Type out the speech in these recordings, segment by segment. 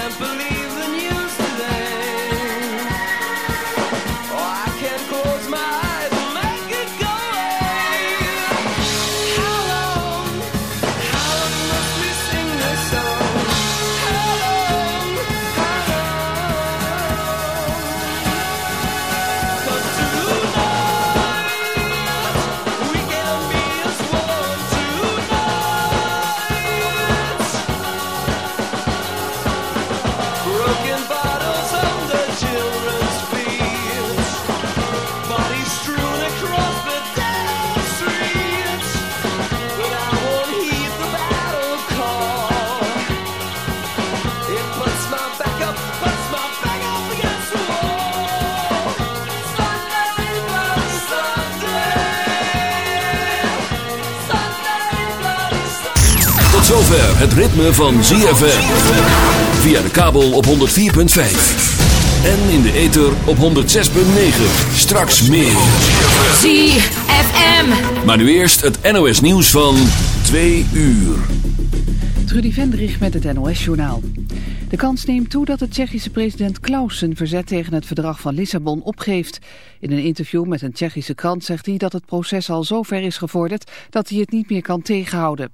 can't believe het ritme van ZFM. Via de kabel op 104.5. En in de ether op 106.9. Straks meer. ZFM. Maar nu eerst het NOS nieuws van 2 uur. Trudy Vendrich met het NOS-journaal. De kans neemt toe dat de Tsjechische president Klaus zijn verzet tegen het verdrag van Lissabon opgeeft. In een interview met een Tsjechische krant zegt hij dat het proces al zo ver is gevorderd dat hij het niet meer kan tegenhouden.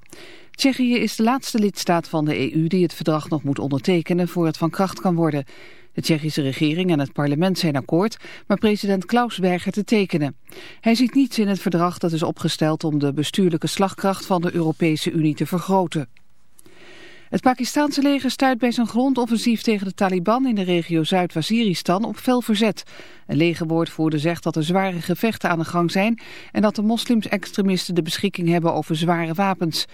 Tsjechië is de laatste lidstaat van de EU die het verdrag nog moet ondertekenen voor het van kracht kan worden. De Tsjechische regering en het parlement zijn akkoord, maar president Klaus weigert te tekenen. Hij ziet niets in het verdrag dat is opgesteld om de bestuurlijke slagkracht van de Europese Unie te vergroten. Het Pakistanse leger stuit bij zijn grondoffensief tegen de Taliban in de regio Zuid-Waziristan op fel verzet. Een legerwoordvoerder zegt dat er zware gevechten aan de gang zijn en dat de moslims-extremisten de beschikking hebben over zware wapens.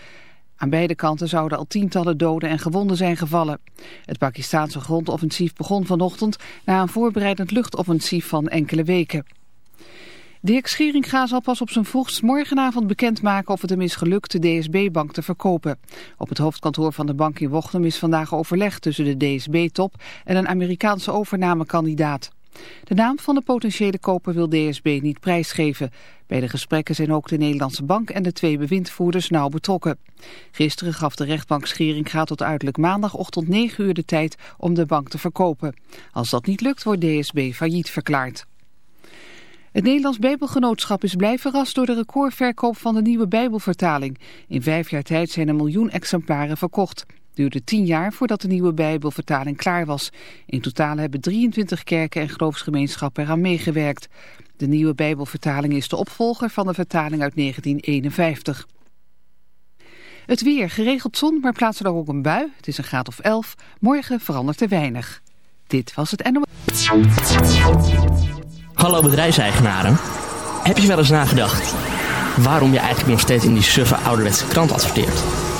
Aan beide kanten zouden al tientallen doden en gewonden zijn gevallen. Het Pakistanse grondoffensief begon vanochtend na een voorbereidend luchtoffensief van enkele weken. Dirk Scheringa zal pas op zijn vroegst morgenavond bekendmaken of het hem is gelukt de DSB-bank te verkopen. Op het hoofdkantoor van de bank in Wochtem is vandaag overleg tussen de DSB-top en een Amerikaanse overnamekandidaat. De naam van de potentiële koper wil DSB niet prijsgeven. Bij de gesprekken zijn ook de Nederlandse bank en de twee bewindvoerders nauw betrokken. Gisteren gaf de rechtbank Scheringa tot uiterlijk maandagochtend 9 uur de tijd om de bank te verkopen. Als dat niet lukt wordt DSB failliet verklaard. Het Nederlands Bijbelgenootschap is blij verrast door de recordverkoop van de nieuwe Bijbelvertaling. In vijf jaar tijd zijn een miljoen exemplaren verkocht. Duurde tien jaar voordat de nieuwe Bijbelvertaling klaar was. In totaal hebben 23 kerken en geloofsgemeenschappen eraan meegewerkt. De nieuwe Bijbelvertaling is de opvolger van de vertaling uit 1951. Het weer, geregeld zon, maar plaatsen er ook een bui. Het is een graad of 11. Morgen verandert er weinig. Dit was het NOS. Hallo bedrijfseigenaren. Heb je wel eens nagedacht waarom je eigenlijk nog steeds in die suffe ouderwetse krant adverteert?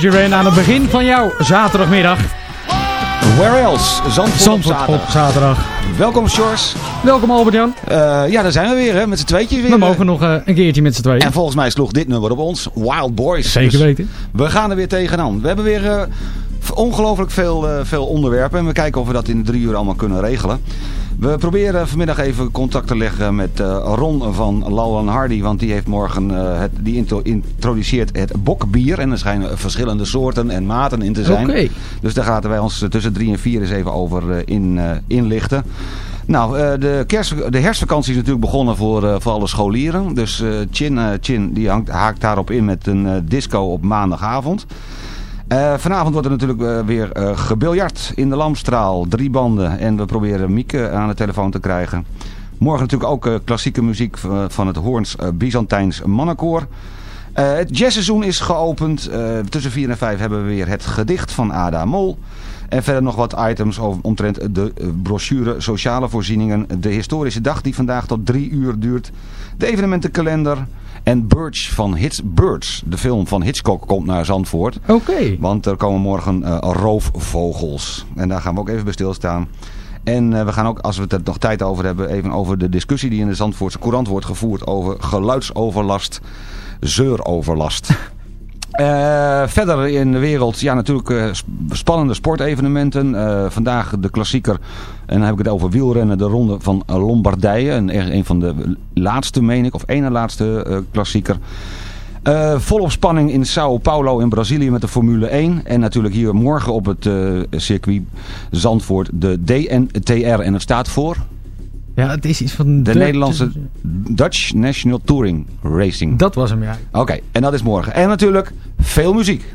Duran Duran aan het begin van jouw zaterdagmiddag. Where else? Zandvoort, Zandvoort op, zaterdag. op zaterdag. Welkom Sjors. Welkom Albert-Jan. Uh, ja, daar zijn we weer hè, met z'n tweetjes weer. We mogen nog uh, een keertje met z'n tweeën. En volgens mij sloeg dit nummer op ons. Wild Boys. Zeker Dus weten. we gaan er weer tegenaan. We hebben weer uh, ongelooflijk veel, veel onderwerpen. En we kijken of we dat in drie uur allemaal kunnen regelen. We proberen vanmiddag even contact te leggen met uh, Ron van Lauwen Hardy. Want die heeft morgen uh, het, die intro introduceert het bokbier. En er schijnen verschillende soorten en maten in te zijn. Okay. Dus daar gaan wij ons tussen drie en vier eens even over uh, in, inlichten. Nou, de, kerst, de herfstvakantie is natuurlijk begonnen voor, voor alle scholieren. Dus Chin, Chin die hangt, haakt daarop in met een disco op maandagavond. Uh, vanavond wordt er natuurlijk uh, weer uh, gebiljard in de Lamstraal. Drie banden. En we proberen Mieke aan de telefoon te krijgen. Morgen natuurlijk ook klassieke muziek van het Hoorns Byzantijns mannenkoor. het jazzseizoen is geopend. tussen 4 en 5 hebben we weer het gedicht van Ada Mol. En verder nog wat items over, omtrent de brochure Sociale Voorzieningen. De historische dag die vandaag tot drie uur duurt. De evenementenkalender. En Birch van Hits, Birds, de film van Hitchcock, komt naar Zandvoort. Oké. Okay. Want er komen morgen uh, roofvogels. En daar gaan we ook even bij stilstaan. En uh, we gaan ook, als we er nog tijd over hebben, even over de discussie die in de Zandvoortse Courant wordt gevoerd over geluidsoverlast, zeuroverlast. Uh, verder in de wereld, ja natuurlijk uh, spannende sportevenementen. Uh, vandaag de klassieker, en dan heb ik het over wielrennen, de ronde van Lombardije. Een, een van de laatste, meen ik, of ene laatste klassieker. volop spanning in Sao Paulo in Brazilië met de Formule 1. En natuurlijk hier morgen op het circuit Zandvoort de DNTR. En het staat voor... Ja, het is iets van... De, de Nederlandse Dutch National Touring Racing. Dat was hem, ja. Oké, okay, en dat is morgen. En natuurlijk veel muziek.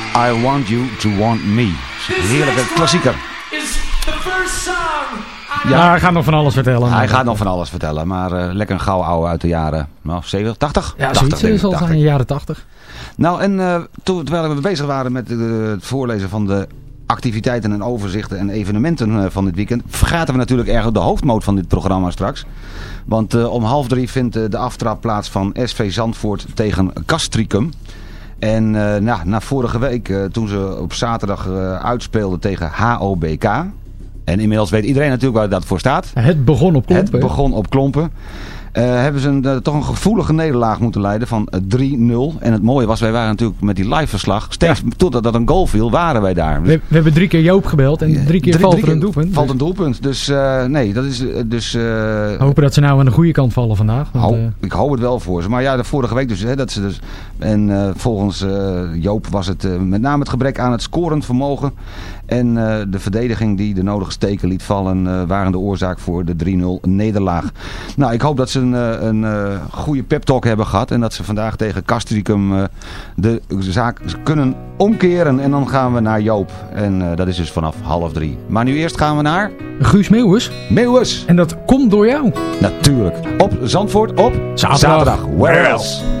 I Want You To Want Me. Heerlijke klassieker. Is the first song. Ja, hij gaat nog van alles vertellen. Hij gaat nog van alles vertellen, maar eh, lekker een gauw oude uit de jaren nou, 70, 80? Ja, 80, zoiets zal dacht zijn in de jaren 80. Nou, en eh, toen, terwijl we bezig waren met eh, het voorlezen van de activiteiten en overzichten en evenementen eh, van dit weekend, vergaten we natuurlijk erg de hoofdmoot van dit programma straks. Want eh, om half drie vindt eh, de aftrap plaats van SV Zandvoort tegen Castricum. En eh, nou, na vorige week, eh, toen ze op zaterdag eh, uitspeelden tegen HOBK. En inmiddels weet iedereen natuurlijk waar dat voor staat. Het begon op klompen. Het begon op klompen. Eh, hebben ze een, eh, toch een gevoelige nederlaag moeten leiden van eh, 3-0. En het mooie was, wij waren natuurlijk met die live verslag. Steeds totdat dat een goal viel, waren wij daar. We, we hebben drie keer Joop gebeld en drie keer valt er een doelpunt. Valt een doelpunt. Dus eh, nee, dat is eh, dus... eh, hopen dat ze nou aan de goede kant vallen vandaag. Want, Hou- eh, ik hou het wel voor ze. Maar ja, de vorige week dus. Hè, dat ze dus en eh, volgens eh, Joop was het eh, met name het gebrek aan het scorend vermogen. En eh, de verdediging die de nodige steken liet vallen... eh, waren de oorzaak voor de 3-0 nederlaag. Nou, ik hoop dat ze een, eh, een goede pep talk hebben gehad. En dat ze vandaag tegen Castricum de zaak kunnen omkeren. En dan gaan we naar Joop. En dat is dus vanaf half drie. Maar nu eerst gaan we naar... Guus Meeuwis. Meeuwis. En dat komt door jou. Natuurlijk. Op Zandvoort op Zaterdag. Where else?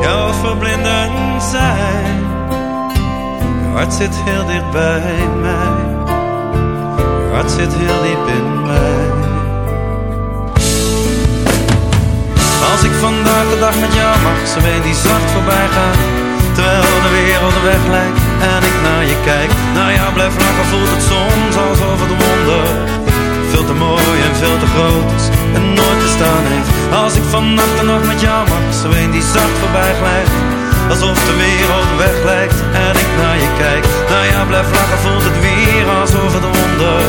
jou verblindend zijn. Je hart zit heel dicht bij mij. Je hart zit heel diep in mij. Als ik vandaag de dag met jou mag, zo weet die zacht voorbij gaat. Terwijl de wereld weg lijkt en ik naar je kijk. Naar jou blijf lachen, voelt het soms alsof het wonder veel te mooi en veel te groot is en nooit te staan heeft. Als ik vannacht de nog met jou mag, zo een die zacht voorbij glijdt. Alsof de wereld weg lijkt en ik naar je kijk. Naar jou blijf lachen, voelt het weer alsof het wonder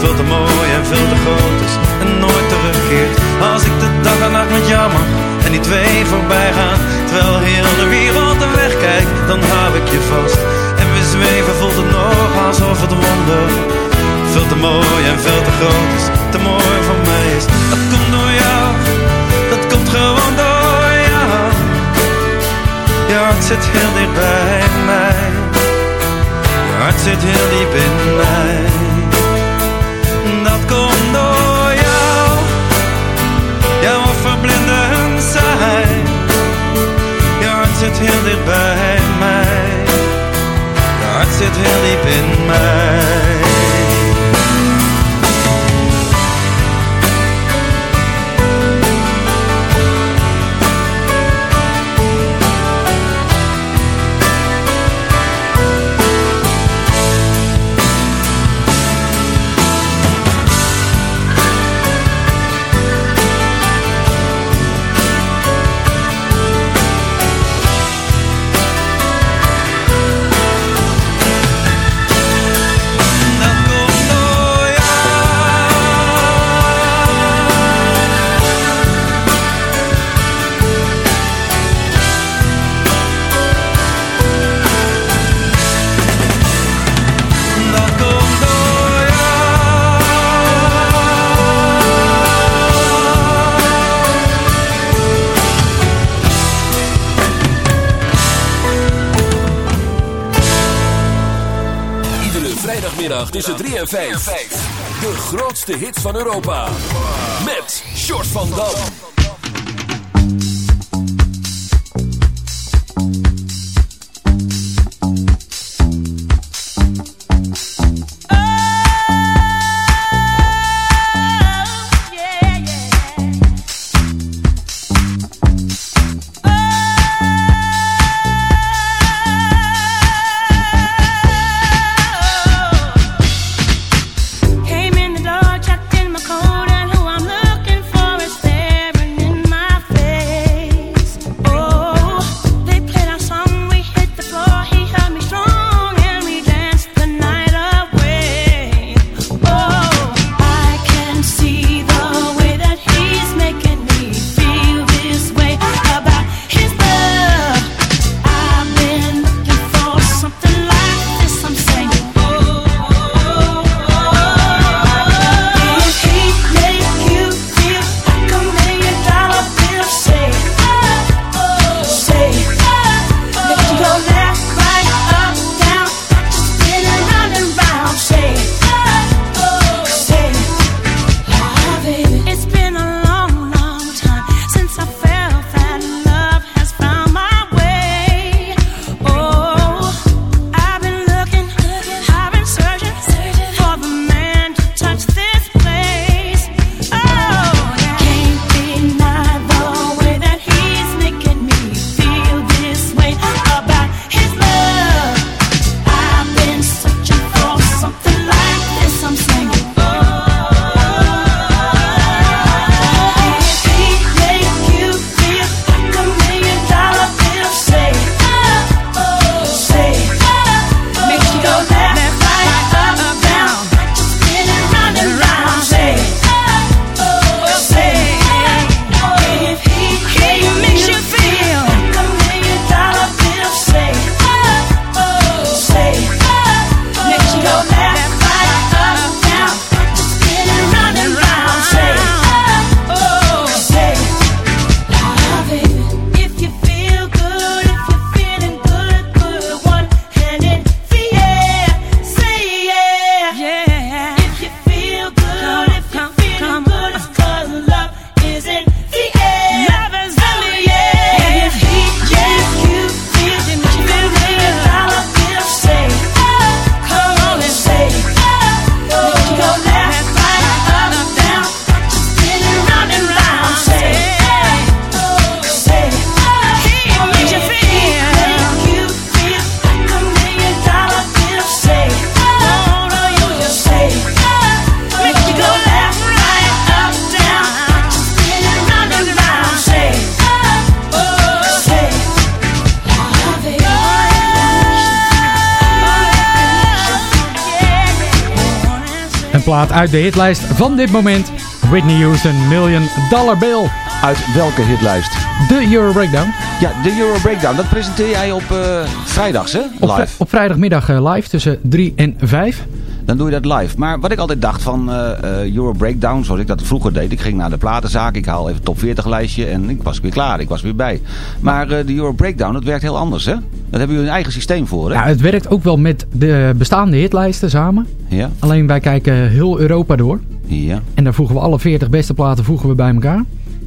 veel te mooi en veel te groot is en nooit terugkeert. Als ik de dag en nacht met jou mag en die twee voorbij gaan. Terwijl heel de wereld er weg kijkt, dan hou ik je vast. En we zweven, voelt het nog alsof het wonder veel te mooi en veel te groot is, te mooi voor mij gewoon door jou. Je hart zit heel dicht bij mij, je hart zit heel diep in mij. Dat komt door jou, jouw verblindend zijn. Je hart zit heel dicht bij mij, je hart zit heel diep in mij. Tussen 3 en 5. De grootste hits van Europa. Plaat uit de hitlijst van dit moment. Whitney Houston, Million Dollar Bill. Uit welke hitlijst? De Euro Breakdown. Ja, de Euro Breakdown. Dat presenteer jij op uh, vrijdags, hè? Op, Live. op vrijdagmiddag uh, live tussen 3 en 5. Dan doe je dat live. Maar wat ik altijd dacht van uh, Euro Breakdown, zoals ik dat vroeger deed. Ik ging naar de platenzaak, ik haal even top 40 lijstje en ik was weer klaar. Ik was weer bij. Maar de Euro Breakdown, dat werkt heel anders, hè? Daar hebben jullie een eigen systeem voor, hè? Ja, het werkt ook wel met de bestaande hitlijsten samen. Ja. Alleen wij kijken heel Europa door. Ja. En daar voegen we alle 40 beste platen voegen we bij elkaar.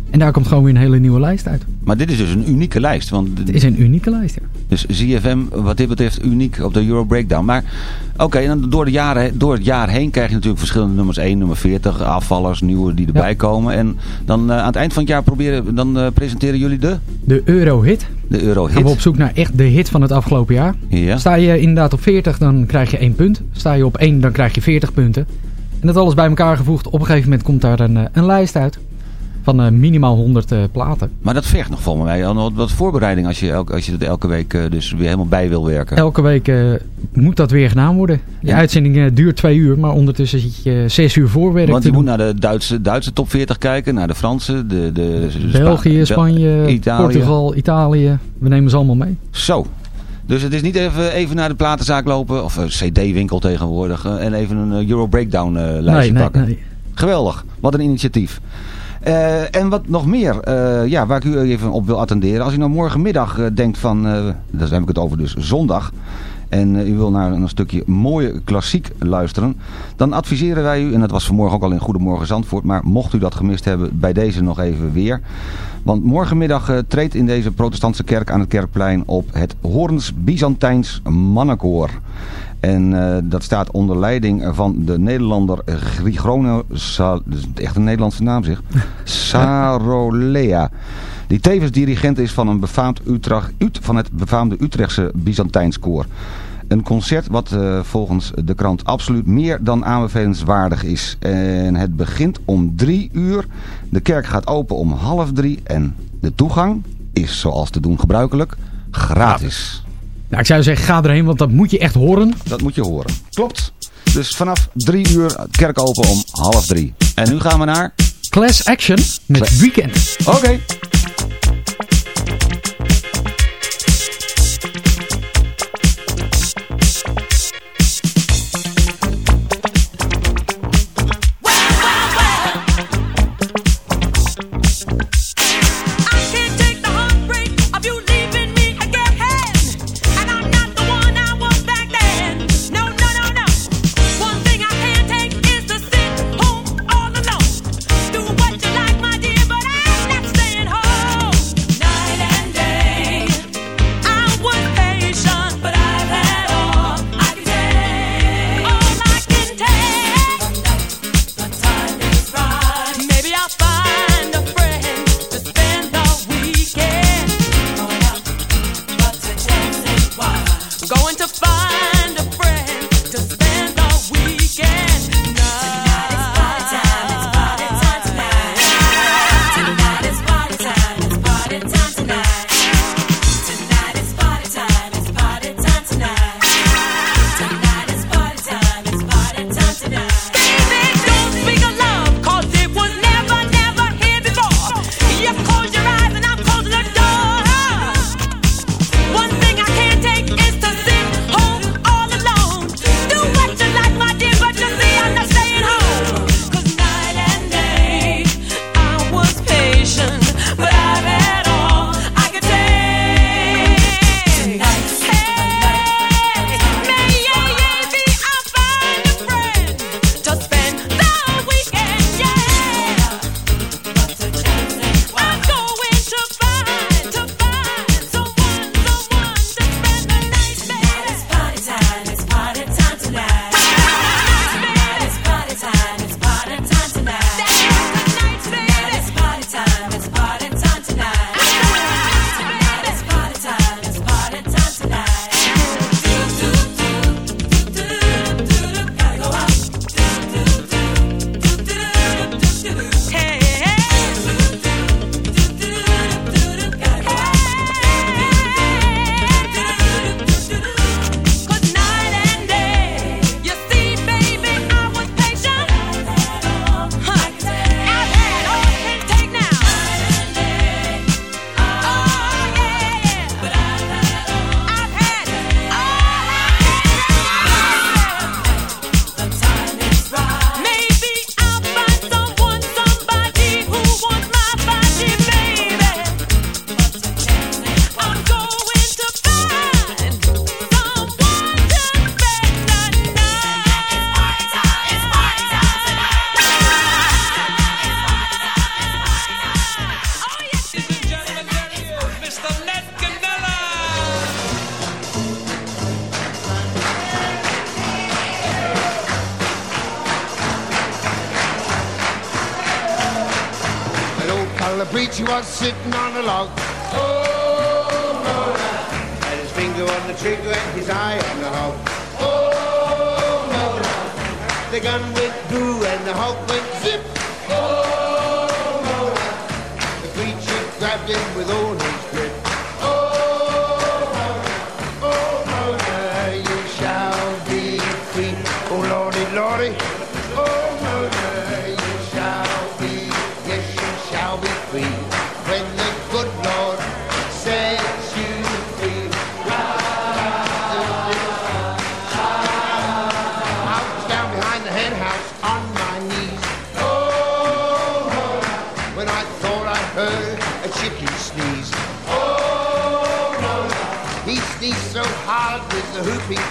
En daar komt gewoon weer een hele nieuwe lijst uit. Maar dit is dus een unieke lijst. Want het is een unieke lijst, ja. Dus ZFM, wat dit betreft, uniek op de Euro Breakdown. Maar oké, okay, dan door, de jaren, door het jaar heen krijg je natuurlijk verschillende nummers 1, nummer 40, afvallers, nieuwe die erbij ja. komen. En dan uh, aan het eind van het jaar proberen, dan uh, presenteren jullie de? De Eurohit. De Eurohit. Gaan we op zoek naar echt de hit van het afgelopen jaar. Ja. Sta je inderdaad op 40, dan krijg je 1 punt. Sta je op 1, dan krijg je 40 punten. En dat alles bij elkaar gevoegd. Op een gegeven moment komt daar een, een lijst uit van uh, minimaal 100 uh, platen. Maar dat vergt nog volgens mij al wat voorbereiding als je, elke, als je dat elke week uh, dus weer helemaal bij wil werken. Elke week moet dat weer gedaan worden. De ja. uitzending duurt twee uur, maar ondertussen zit je zes uur voorwerk Want je moet naar de Duitse, Duitse top 40 kijken, naar de Franse, de, de, de België, Spa Spanje, Italië. Portugal, Italië. We nemen ze allemaal mee. Zo. Dus het is niet even, even naar de platenzaak lopen, of een cd-winkel tegenwoordig, en even een Euro Breakdown lijstje nee, nee, pakken. Nee. Geweldig, wat een initiatief. Uh, en wat nog meer, uh, ja, waar ik u even op wil attenderen. Als u nou morgenmiddag uh, denkt van, daar heb ik het over dus zondag. En u wil naar een stukje mooie klassiek luisteren. Dan adviseren wij u, en dat was vanmorgen ook al in Goedemorgen Zandvoort. Maar mocht u dat gemist hebben, bij deze nog even weer. Want morgenmiddag treedt in deze protestantse kerk aan het Kerkplein op het Horens Byzantijns Mannenkoor. En uh, dat staat onder leiding van de Nederlander Grigrono, Sal, dat is echt een Nederlandse naam zeg, Sarolea. Die tevens dirigent is van, een befaamd Utrecht, Ut, van het befaamde Utrechtse Byzantijnskoor. Een concert wat uh, volgens de krant absoluut meer dan aanbevelenswaardig is. En het begint om drie uur. De kerk gaat open om half drie. En de toegang is zoals te doen gebruikelijk gratis. Nou, ik zou zeggen, ga erheen, want dat moet je echt horen. Dat moet je horen. Klopt. Dus vanaf drie uur, kerk open om half drie. En nu gaan we naar... Class Action met Class. Weekend. Oké. Okay.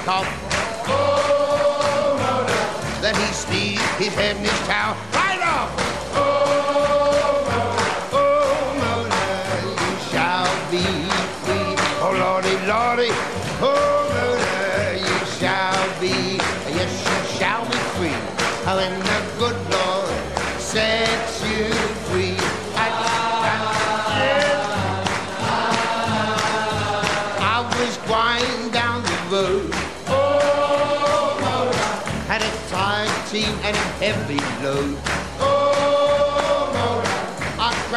Cough. Oh, that he sneezed his head his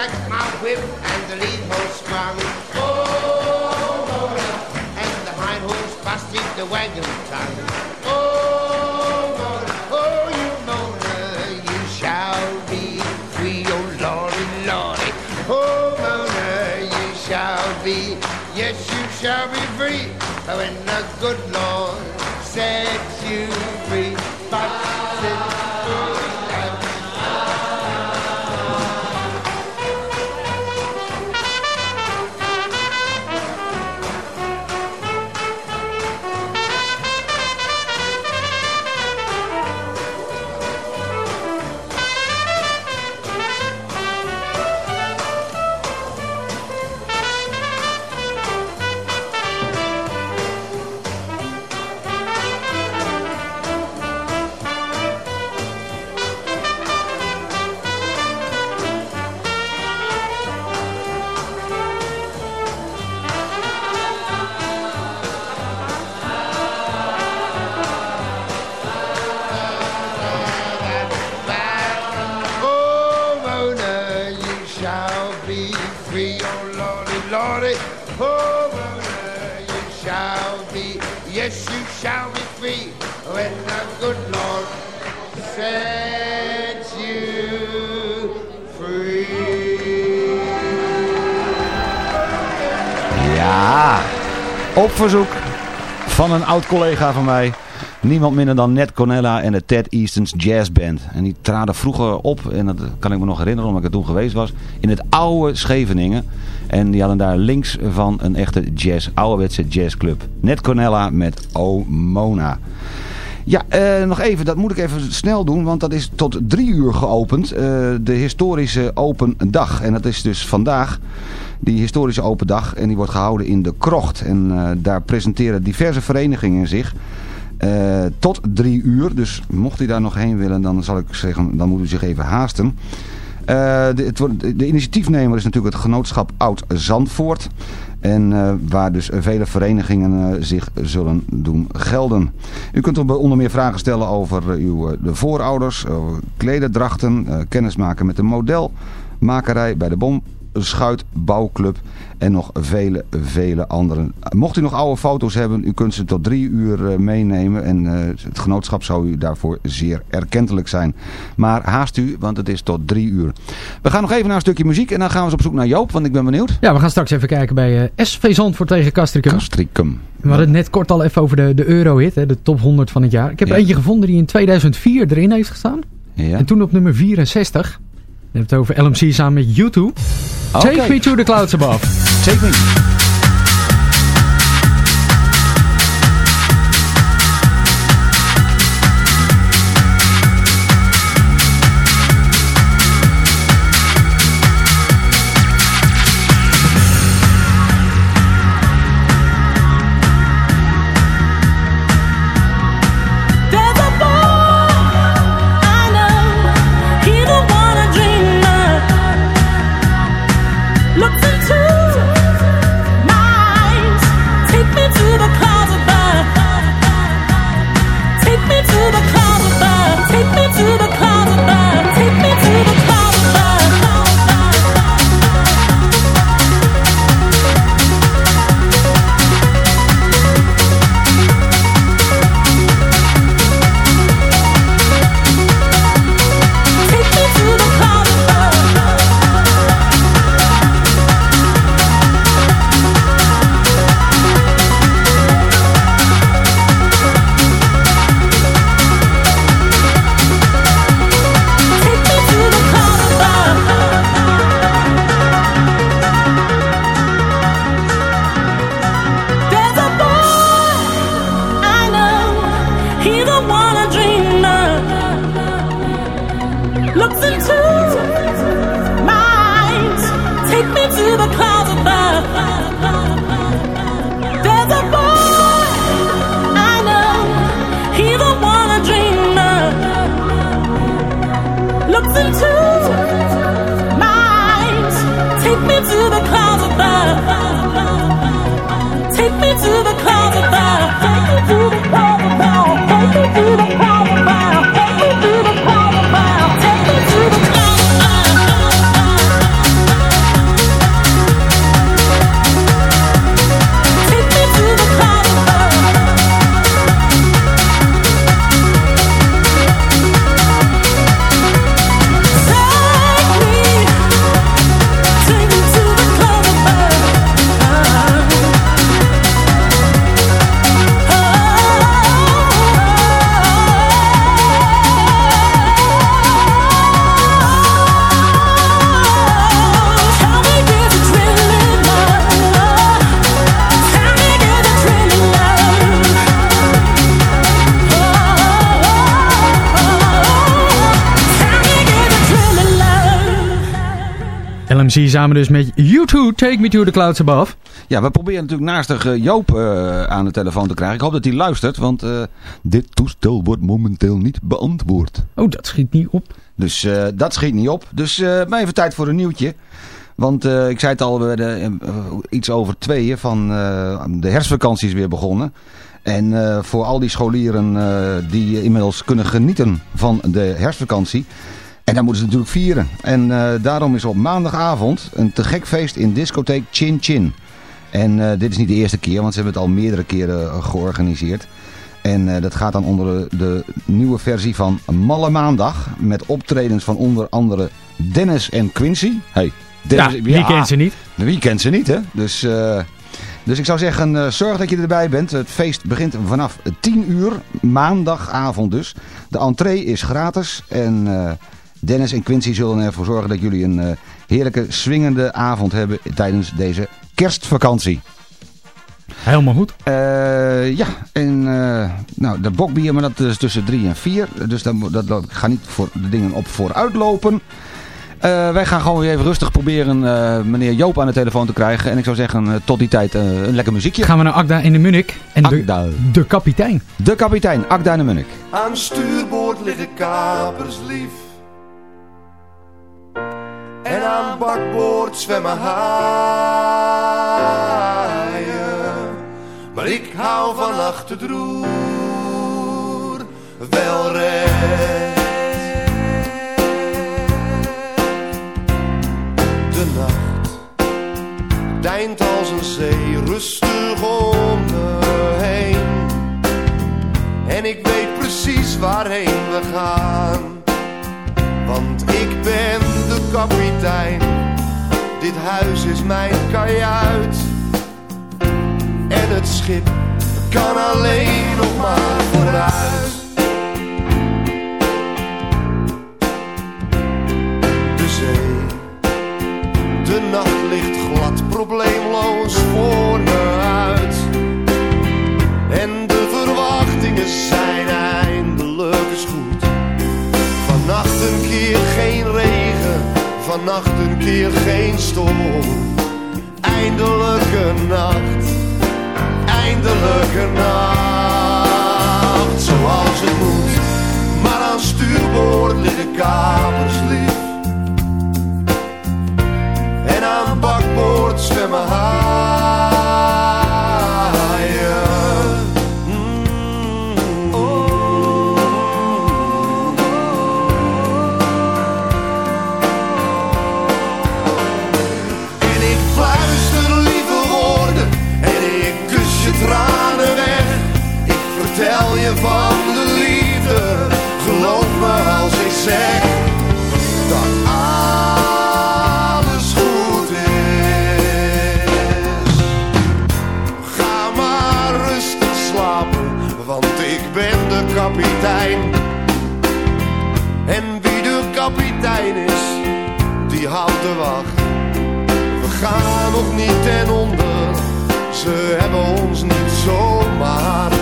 I my whip and the lead horse sprung. Oh, Mona, and the hind horse busted the wagon tongue. Oh, Mona, oh, you Mona, you shall be free. Oh, Lordy, Lordy, oh, Mona, you shall be, yes, you shall be free. Oh, Op verzoek van een oud collega van mij. Niemand minder dan Ned Cornella en de Ted Easton's Jazz Band. En die traden vroeger op, en dat kan ik me nog herinneren omdat ik er toen geweest was, in het oude Scheveningen. En die hadden daar links van een echte jazz, ouderwetse jazzclub. Ned Cornella met O Mona. Ja, eh, nog even, dat moet ik even snel doen, want dat is tot drie uur geopend. eh, de historische open dag. En dat is dus vandaag die historische open dag. En die wordt gehouden in de Krocht. En eh, daar presenteren diverse verenigingen zich. eh, tot drie uur. Dus mocht u daar nog heen willen, dan zal ik zeggen, dan moet u zich even haasten. Eh, de, de initiatiefnemer is natuurlijk het genootschap Oud Zandvoort. En waar dus vele verenigingen zich zullen doen gelden. U kunt er onder meer vragen stellen over uw, de voorouders, klederdrachten, kennismaken met de modelmakerij bij de Bomschuitbouwclub en nog vele, vele anderen. Mocht u nog oude foto's hebben, u kunt ze tot drie uur eh, meenemen en eh, het genootschap zou u daarvoor zeer erkentelijk zijn. Maar haast u, want het is tot drie uur. We gaan nog even naar een stukje muziek en dan gaan we eens op zoek naar Joop, want ik ben benieuwd. Ja, we gaan straks even kijken bij eh, SV Zandvoort tegen Castricum. Castricum. We hadden het net kort al even over de, de Eurohit, hè, de top 100 van het jaar. Ik heb Ja. eentje gevonden die in 2004 erin heeft gestaan. Ja. En toen op nummer 64. We hebben het over LMC samen met U2. Oké. Take me to the clouds above. Take me. LMC samen dus met U2, Take Me To The Clouds Above. Ja, we proberen natuurlijk naastig eh, Joop eh, aan de telefoon te krijgen. Ik hoop dat hij luistert, want eh, dit toestel wordt momenteel niet beantwoord. Oh, dat schiet niet op. Dus dat schiet niet op. Dus maar even tijd voor een nieuwtje. Want ik zei het al, we werden iets over tweeën van de herfstvakantie is weer begonnen. En voor al die scholieren die inmiddels kunnen genieten van de herfstvakantie. En dan moeten ze natuurlijk vieren. En eh, daarom is op maandagavond een te gek feest in discotheek Chin Chin. En eh, dit is niet de eerste keer, want ze hebben het al meerdere keren eh, georganiseerd. En dat gaat dan onder de, de nieuwe versie van Malle Maandag. Met optredens van onder andere Dennis en Quincy. Hey, Dennis, Ja, wie kent ze niet? Wie kent ze niet, hè? Dus, dus ik zou zeggen, zorg dat je erbij bent. Het feest begint vanaf 10 uur, maandagavond dus. De entree is gratis en Dennis en Quincy zullen ervoor zorgen dat jullie een eh, heerlijke swingende avond hebben tijdens deze kerstvakantie. Helemaal goed. Eh, ja, en eh, nou, de bokbier, maar dat is tussen 3 en 4. Dus dat, dat, ga niet voor de dingen op vooruit lopen. Eh, wij gaan gewoon weer even rustig proberen eh, meneer Joop aan de telefoon te krijgen. En ik zou zeggen, eh, tot die tijd een lekker muziekje. Gaan we naar Agda in de Munnik. En Agda. de, de kapitein. De kapitein, Akda in de Munnik. Aan stuurboord liggen kapers lief. En aan bakboord zwemmen haaien. Maar ik hou van achter het wel recht. De nacht deint als een zee rustig om me heen. En ik weet precies waarheen we gaan. Want ik ben de kapitein. Dit huis is mijn kajuit. En het schip kan alleen nog maar vooruit. De zee, de nacht ligt glad, probleemloos voor me uit. En de verwachtingen zijn eindelijk geen regen, vannacht een keer geen storm. Eindelijke nacht, eindelijke nacht, zoals het moet. Maar aan stuurboord liggen kapers lief. En aan bakboord zwemmen haaien. De wacht. We gaan nog niet ten onder, ze hebben ons niet zomaar.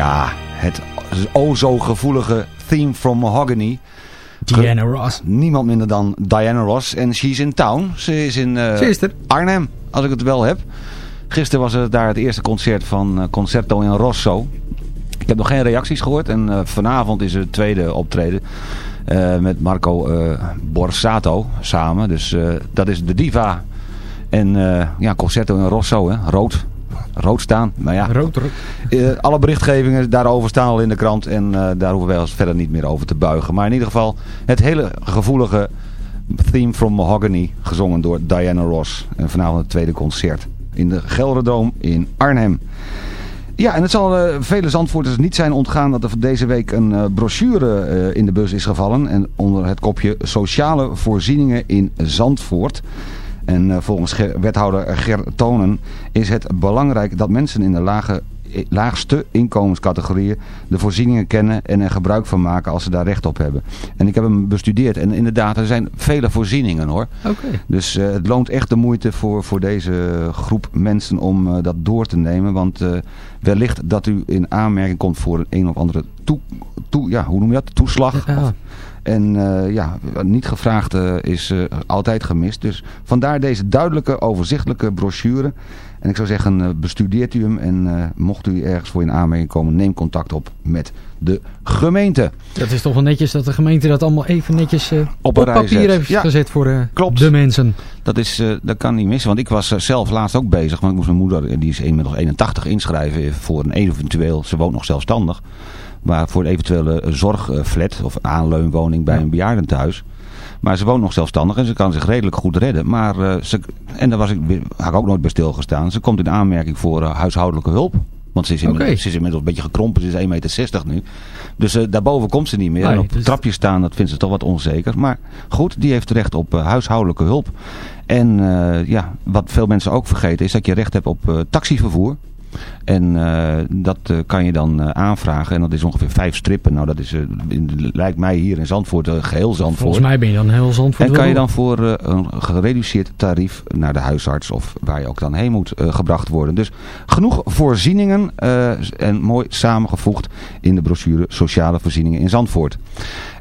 Ja, het o zo gevoelige theme from Mahogany. Diana Ross. Niemand minder dan Diana Ross. En she's in town. Ze is in eh, is er. Arnhem, als ik het wel heb. Gisteren was het daar het eerste concert van eh, Concerto in Rosso. Ik heb nog geen reacties gehoord. En eh, vanavond is het tweede optreden. met Marco Borsato samen. Dus dat is de diva. En ja, Concerto in Rosso, hè. Rood. Rood staan. Maar ja, Rood, rood. eh, alle berichtgevingen daarover staan al in de krant. En eh, daar hoeven wij ons verder niet meer over te buigen. Maar in ieder geval het hele gevoelige theme from Mahogany. Gezongen door Diana Ross. En vanavond het tweede concert. In de Gelderdoom in Arnhem. Ja, en het zal eh, vele Zandvoorters niet zijn ontgaan dat er deze week een brochure in de bus is gevallen. En onder het kopje Sociale Voorzieningen in Zandvoort. En eh, volgens wethouder Ger Tonen is het belangrijk dat mensen in de lage, laagste inkomenscategorieën de voorzieningen kennen en er gebruik van maken als ze daar recht op hebben. En ik heb hem bestudeerd en inderdaad, er zijn vele voorzieningen hoor. Dus eh, het loont echt de moeite voor, voor deze groep mensen om eh, dat door te nemen. Want wellicht dat u in aanmerking komt voor een, een of andere toe, toe, ja, hoe noem je dat? toeslag. Ja. Of- en eh, ja, niet gevraagd eh, is eh, altijd gemist. Dus vandaar deze duidelijke, overzichtelijke brochure. En ik zou zeggen, bestudeert u hem. En mocht u ergens voor in aanmerking komen, neem contact op met de gemeente. Dat is toch wel netjes dat de gemeente dat allemaal even netjes op, rij papier heeft Ja. gezet voor Klopt. de mensen. Dat, is, dat kan niet missen, want ik was zelf laatst ook bezig. Want ik moest mijn moeder, die is inmiddels 81, inschrijven voor een eventueel, ze woont nog zelfstandig. Maar voor een eventuele zorgflat of aanleunwoning bij een bejaardentehuis. Maar ze woont nog zelfstandig en ze kan zich redelijk goed redden. Maar eh, ze, en daar was ik, had ik ook nooit bij stilgestaan. Ze komt in aanmerking voor eh, huishoudelijke hulp. Want ze is, inmiddels, ze is inmiddels een beetje gekrompen. Ze is 1,60 meter nu. Dus eh, daarboven komt ze niet meer. Nee, en op dus- het trapje staan, dat vindt ze toch wat onzeker. Maar goed, die heeft recht op huishoudelijke hulp. En ja, wat veel mensen ook vergeten is dat je recht hebt op taxivervoer. En eh, dat eh, kan je dan eh, aanvragen. En dat is ongeveer vijf strippen. Nou, dat is, lijkt mij hier in Zandvoort, eh, geheel Zandvoort. Volgens mij ben je dan heel Zandvoort En kan je dan voor een gereduceerd tarief naar de huisarts of waar je ook dan heen moet gebracht worden. Dus genoeg voorzieningen en mooi samengevoegd in de brochure Sociale Voorzieningen in Zandvoort.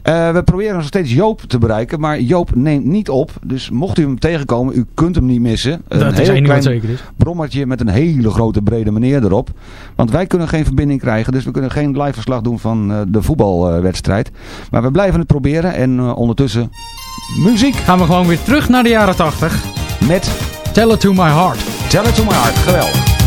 Eh, we proberen nog steeds Joop te bereiken, maar Joop neemt niet op. Dus mocht u hem tegenkomen, u kunt hem niet missen. Dat is één ding wat zeker is. brommertje met een hele grote brede meneer erop. Want wij kunnen geen verbinding krijgen, dus we kunnen geen live verslag doen van eh, de voetbalwedstrijd. maar we blijven het proberen en eh, ondertussen muziek. Gaan we gewoon weer terug naar de jaren 80. Met Tell It To My Heart. Tell It To My Heart, geweldig.